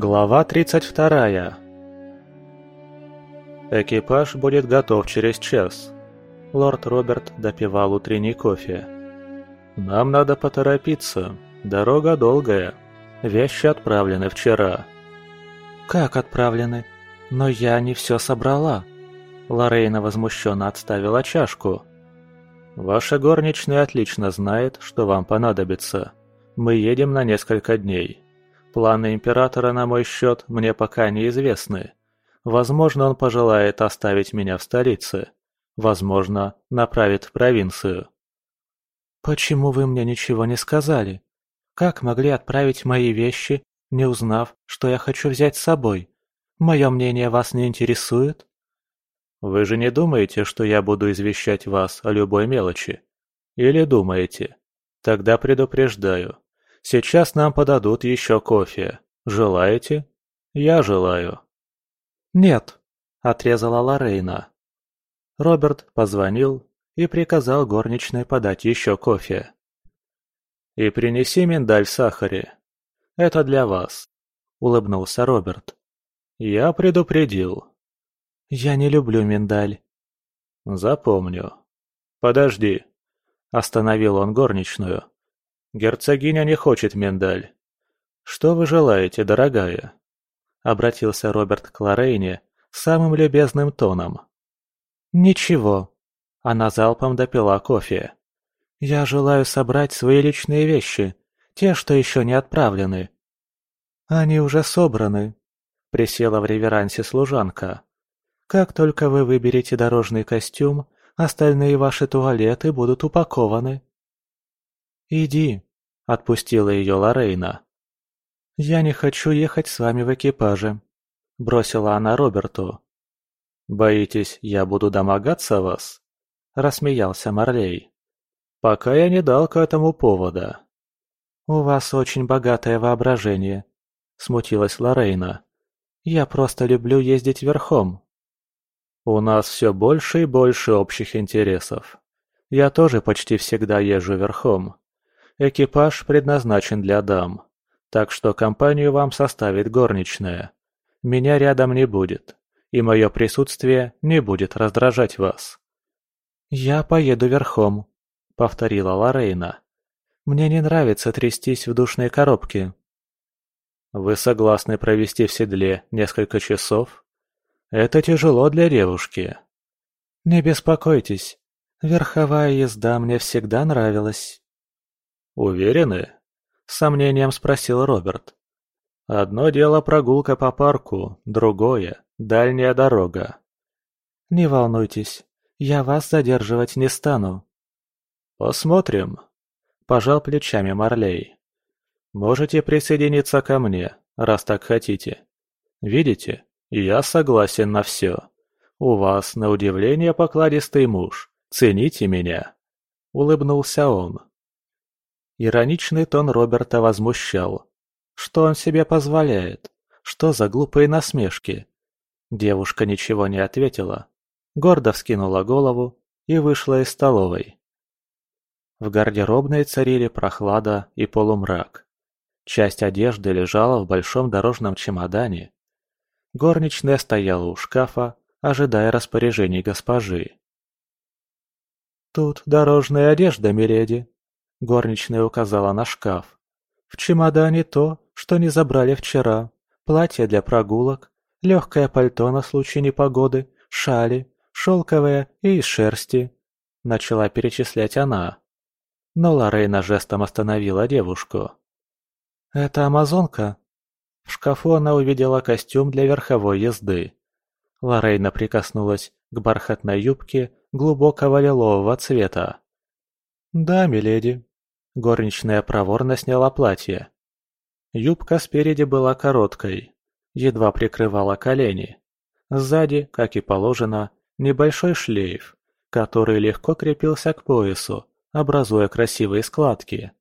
Глава 32 Экипаж будет готов через час. Лорд Роберт допивал утренний кофе. Нам надо поторопиться. Дорога долгая. Вещи отправлены вчера. Как отправлены? Но я не все собрала. Лорейна возмущенно отставила чашку. Ваша горничная отлично знает, что вам понадобится. Мы едем на несколько дней. Планы Императора на мой счет мне пока неизвестны. Возможно, он пожелает оставить меня в столице. Возможно, направит в провинцию. «Почему вы мне ничего не сказали? Как могли отправить мои вещи, не узнав, что я хочу взять с собой? Мое мнение вас не интересует?» «Вы же не думаете, что я буду извещать вас о любой мелочи? Или думаете? Тогда предупреждаю. Сейчас нам подадут еще кофе. Желаете? Я желаю». «Нет», — отрезала Лорейна. Роберт позвонил и приказал горничной подать еще кофе. «И принеси миндаль в сахаре. Это для вас», — улыбнулся Роберт. «Я предупредил». «Я не люблю миндаль». «Запомню». «Подожди», — остановил он горничную. «Герцогиня не хочет миндаль. Что вы желаете, дорогая?» Обратился Роберт к Лорейне самым любезным тоном. «Ничего». Она залпом допила кофе. «Я желаю собрать свои личные вещи, те, что еще не отправлены». «Они уже собраны», — присела в реверансе служанка. «Как только вы выберете дорожный костюм, остальные ваши туалеты будут упакованы». «Иди», — отпустила ее Лорейна. «Я не хочу ехать с вами в экипаже», — бросила она Роберту. «Боитесь, я буду домогаться вас?» — рассмеялся Марлей. «Пока я не дал к этому повода». «У вас очень богатое воображение», — смутилась Лорейна. «Я просто люблю ездить верхом». «У нас все больше и больше общих интересов. Я тоже почти всегда езжу верхом. Экипаж предназначен для дам, так что компанию вам составит горничная. Меня рядом не будет, и мое присутствие не будет раздражать вас». «Я поеду верхом», — повторила Лорейна. «Мне не нравится трястись в душной коробке». «Вы согласны провести в седле несколько часов? Это тяжело для девушки». «Не беспокойтесь, верховая езда мне всегда нравилась». «Уверены?» – с сомнением спросил Роберт. «Одно дело прогулка по парку, другое – дальняя дорога». «Не волнуйтесь, я вас задерживать не стану». «Посмотрим», – пожал плечами Марлей. «Можете присоединиться ко мне, раз так хотите. Видите, я согласен на все. У вас, на удивление, покладистый муж. Цените меня», – улыбнулся он. Ироничный тон Роберта возмущал. Что он себе позволяет? Что за глупые насмешки? Девушка ничего не ответила, гордо вскинула голову и вышла из столовой. В гардеробной царили прохлада и полумрак. Часть одежды лежала в большом дорожном чемодане. Горничная стояла у шкафа, ожидая распоряжений госпожи. «Тут дорожная одежда, миледи», Горничная указала на шкаф. В чемодане то, что не забрали вчера. Платье для прогулок, легкое пальто на случай непогоды, шали, шелковое и из шерсти. Начала перечислять она. Но Лорейна жестом остановила девушку. «Это амазонка?» В шкафу она увидела костюм для верховой езды. Лорейна прикоснулась к бархатной юбке глубокого лилового цвета. «Да, миледи», Горничная проворно сняла платье. Юбка спереди была короткой, едва прикрывала колени. Сзади, как и положено, небольшой шлейф, который легко крепился к поясу, образуя красивые складки.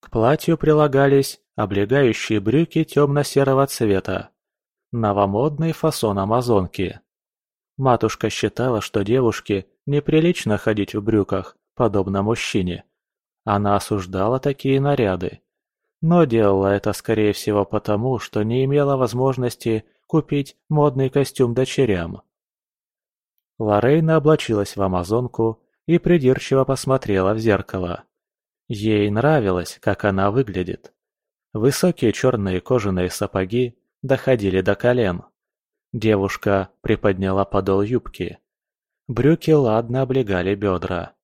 К платью прилагались облегающие брюки темно-серого цвета. Новомодный фасон амазонки. Матушка считала, что девушке неприлично ходить в брюках, подобно мужчине. Она осуждала такие наряды. Но делала это, скорее всего, потому, что не имела возможности купить модный костюм дочерям. Лорейна облачилась в амазонку и придирчиво посмотрела в зеркало. Ей нравилось, как она выглядит. Высокие черные кожаные сапоги доходили до колен. Девушка приподняла подол юбки. Брюки ладно облегали бедра.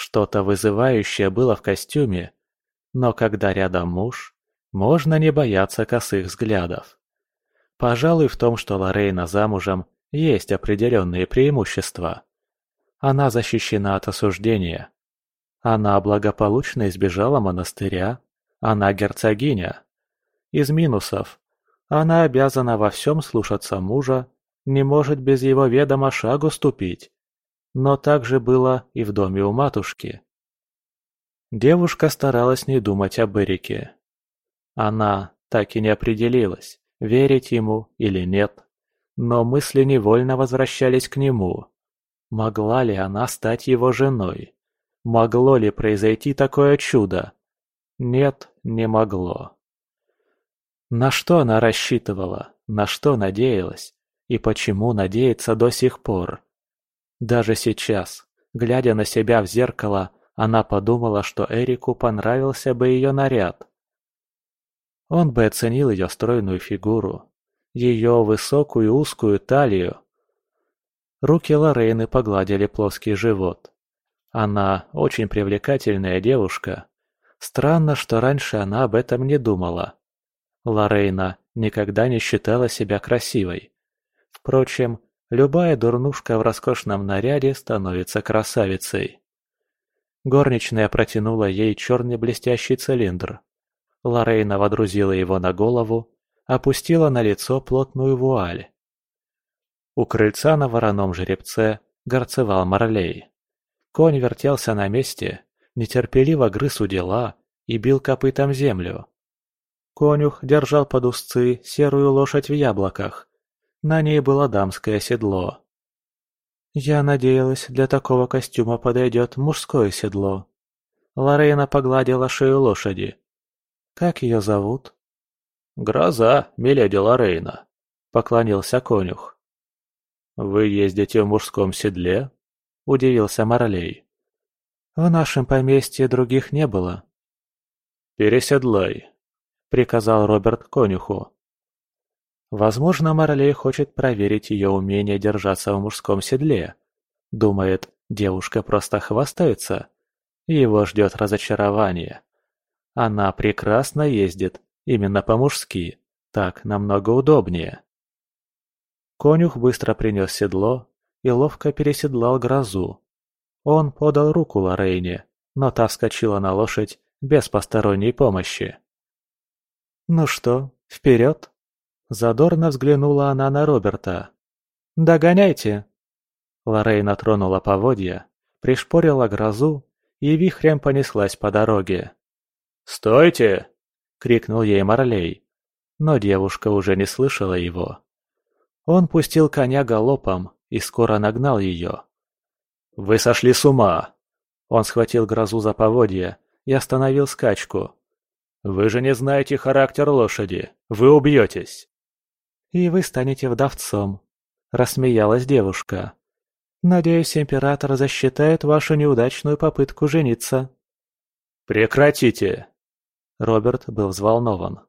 Что-то вызывающее было в костюме, но когда рядом муж, можно не бояться косых взглядов. Пожалуй, в том, что Лорейна замужем, есть определенные преимущества. Она защищена от осуждения. Она благополучно избежала монастыря. Она герцогиня. Из минусов. Она обязана во всем слушаться мужа, не может без его ведома шагу ступить. Но так же было и в доме у матушки. Девушка старалась не думать об Эрике. Она так и не определилась, верить ему или нет. Но мысли невольно возвращались к нему. Могла ли она стать его женой? Могло ли произойти такое чудо? Нет, не могло. На что она рассчитывала, на что надеялась, и почему надеется до сих пор? Даже сейчас, глядя на себя в зеркало, она подумала, что Эрику понравился бы ее наряд. Он бы оценил ее стройную фигуру, ее высокую узкую талию. Руки Лорейны погладили плоский живот. Она очень привлекательная девушка. Странно, что раньше она об этом не думала. Лорейна никогда не считала себя красивой. Впрочем, любая дурнушка в роскошном наряде становится красавицей. Горничная протянула ей черный блестящий цилиндр. Лорейна водрузила его на голову, опустила на лицо плотную вуаль. У крыльца на вороном жеребце горцевал Марлей. Конь вертелся на месте, нетерпеливо грыз у дела и бил копытом землю. Конюх держал под узцы серую лошадь в яблоках. На ней было дамское седло. Я надеялась, для такого костюма подойдет мужское седло. Лорейна погладила шею лошади. Как ее зовут? Гроза, миледи Лорейна, поклонился конюх. Вы ездите в мужском седле? Удивился Марлей. В нашем поместье других не было. Переседлай, приказал Роберт конюху. Возможно, Марлей хочет проверить ее умение держаться в мужском седле. Думает, девушка просто хвастается. Его ждет разочарование. Она прекрасно ездит, именно по-мужски. Так намного удобнее. Конюх быстро принес седло и ловко переседлал грозу. Он подал руку Лорейне, но та вскочила на лошадь без посторонней помощи. «Ну что, вперед?» Задорно взглянула она на Роберта. «Догоняйте!» Лорейна тронула поводья, пришпорила грозу и вихрем понеслась по дороге. «Стойте!» — крикнул ей Марлей. Но девушка уже не слышала его. Он пустил коня галопом и скоро нагнал ее. «Вы сошли с ума!» Он схватил грозу за поводья и остановил скачку. «Вы же не знаете характер лошади. Вы убьетесь!» И вы станете вдовцом», — рассмеялась девушка. «Надеюсь, император засчитает вашу неудачную попытку жениться». «Прекратите!» Роберт был взволнован.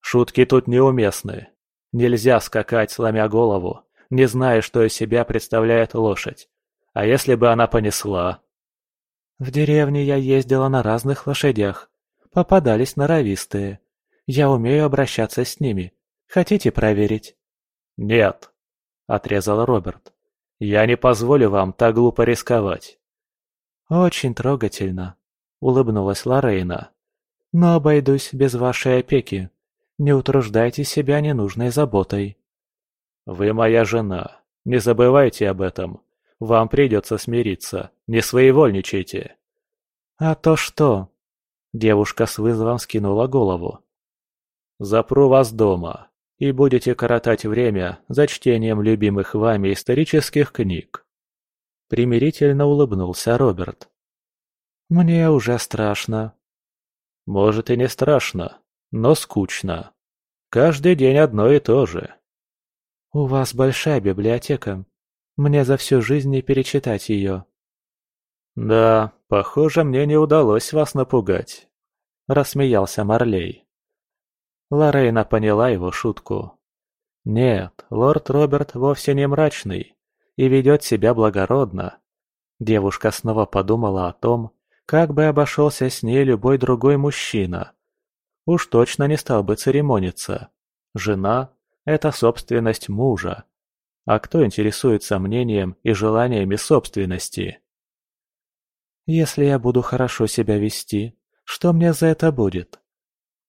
«Шутки тут неуместны. Нельзя скакать, сломя голову, не зная, что из себя представляет лошадь. А если бы она понесла?» «В деревне я ездила на разных лошадях. Попадались норовистые. Я умею обращаться с ними. Хотите проверить?» «Нет», — отрезал Роберт. «Я не позволю вам так глупо рисковать». «Очень трогательно», — улыбнулась Лорейна. «Но обойдусь без вашей опеки. Не утруждайте себя ненужной заботой». «Вы моя жена. Не забывайте об этом. Вам придется смириться. Не своевольничайте». «А то что?» Девушка с вызовом скинула голову. «Запру вас дома и будете коротать время за чтением любимых вами исторических книг. Примирительно улыбнулся Роберт. Мне уже страшно. Может и не страшно, Но скучно. Каждый день одно и то же. «У вас большая библиотека. Мне за всю жизнь не перечитать ее». «Да, похоже, мне не удалось вас напугать», — рассмеялся Марлей. Лорейна поняла его шутку. Нет, лорд Роберт вовсе не мрачный и ведет себя благородно. Девушка снова подумала о том, как бы обошелся с ней любой другой мужчина. Уж точно не стал бы церемониться. Жена – это собственность мужа. А кто интересуется мнением и желаниями собственности? «Если я буду хорошо себя вести, что мне за это будет?»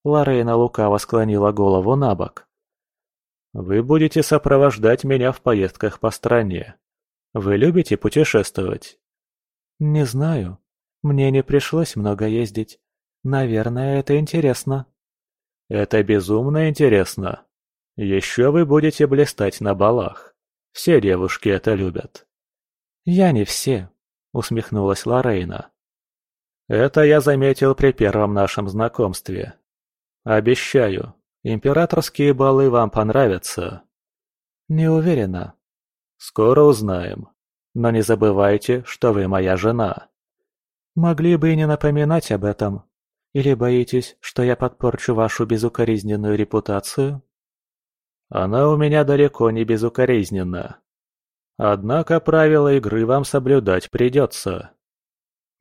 Лорейна лукаво склонила голову на бок. «Вы будете сопровождать меня в поездках по стране. Вы любите путешествовать?» «Не знаю. Мне не пришлось много ездить. Наверное, это интересно». «Это безумно интересно. Еще вы будете блистать на балах. Все девушки это любят». «Я не все», — усмехнулась Лорейна. «Это я заметил при первом нашем знакомстве. Обещаю, императорские балы вам понравятся». «Не уверена». «Скоро узнаем. Но не забывайте, что вы моя жена». «Могли бы и не напоминать об этом. Или боитесь, что я подпорчу вашу безукоризненную репутацию?» «Она у меня далеко не безукоризненна. Однако правила игры вам соблюдать придется».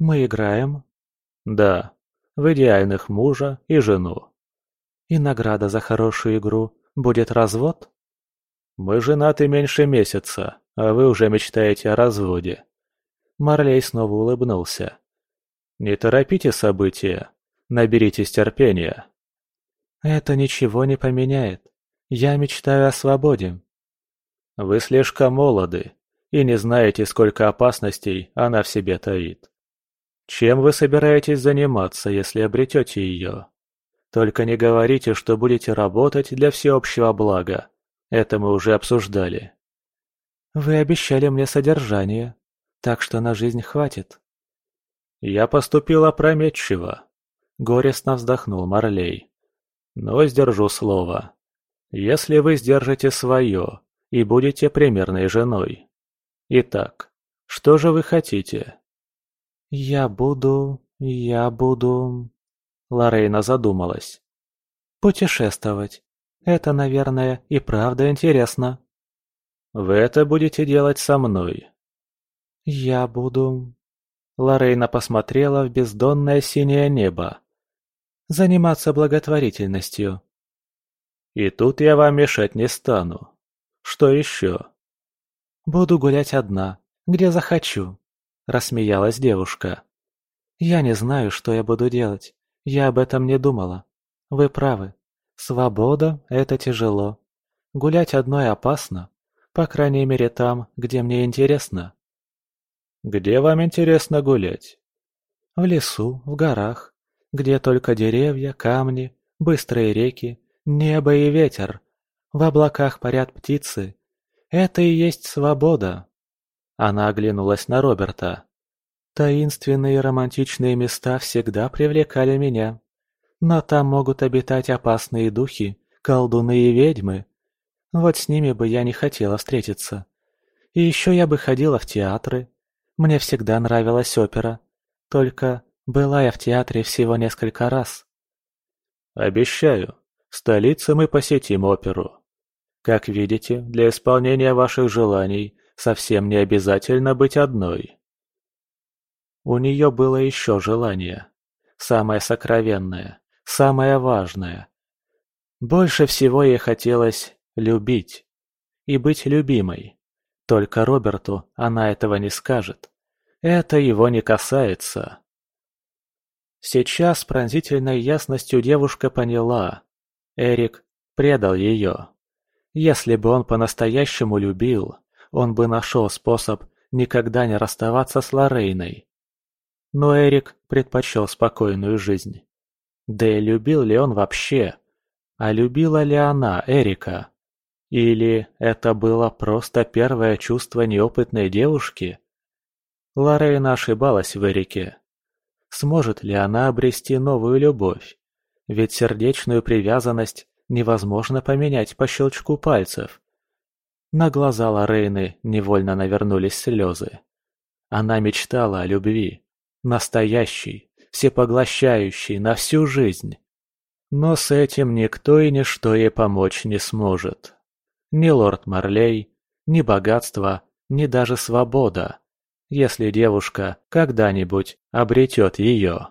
«Мы играем?» «Да, в идеальных мужа и жену». «И награда за хорошую игру будет развод?» «Мы женаты меньше месяца, а вы уже мечтаете о разводе». Марлей снова улыбнулся. «Не торопите события. Наберитесь терпения». «Это ничего не поменяет. Я мечтаю о свободе». «Вы слишком молоды и не знаете, сколько опасностей она в себе таит. Чем вы собираетесь заниматься, если обретете ее? Только не говорите, что будете работать для всеобщего блага. Это мы уже обсуждали». «Вы обещали мне содержание, так что на жизнь хватит». «Я поступил опрометчиво», — горестно вздохнул Марлей. «Но сдержу слово. Если вы сдержите свое и будете примерной женой. Итак, что же вы хотите?» «Я буду... я буду...» Лорейна задумалась. «Путешествовать. Это, наверное, и правда интересно». «Вы это будете делать со мной». «Я буду...» Лорейна посмотрела в бездонное синее небо. «Заниматься благотворительностью». «И тут я вам мешать не стану. Что еще?» «Буду гулять одна, где захочу», — рассмеялась девушка. «Я не знаю, что я буду делать. Я об этом не думала. Вы правы. Свобода — это тяжело. Гулять одной опасно. По крайней мере там, где мне интересно. Где вам интересно гулять? В лесу, в горах, где только деревья, камни, быстрые реки, небо и ветер. В облаках парят птицы. Это и есть свобода. Она оглянулась на Роберта. Таинственные романтичные места всегда привлекали меня. Но там могут обитать опасные духи, колдуны и ведьмы. Вот с ними бы я не хотела встретиться. И еще я бы ходила в театры, мне всегда нравилась опера. Только была я в театре всего несколько раз. Обещаю, в столице мы посетим оперу. Как видите, для исполнения ваших желаний совсем не обязательно быть одной. У нее было еще желание. Самое сокровенное, самое важное. Больше всего ей хотелось любить и быть любимой. Только Роберту она этого не скажет. Это его не касается. Сейчас с пронзительной ясностью девушка поняла. Эрик предал ее. Если бы он по-настоящему любил, он бы нашел способ никогда не расставаться с Лорейной. Но Эрик предпочел спокойную жизнь. Да и любил ли он вообще? А любила ли она Эрика? Или это было просто первое чувство неопытной девушки? Лорейна ошибалась в Эрике. Сможет ли она обрести новую любовь? Ведь сердечную привязанность невозможно поменять по щелчку пальцев. На глаза Лорейны невольно навернулись слезы. Она мечтала о любви, настоящей, всепоглощающей на всю жизнь. Но с этим никто и ничто ей помочь не сможет. Ни лорд Марлей, ни богатство, ни даже свобода, если девушка когда-нибудь обретет ее.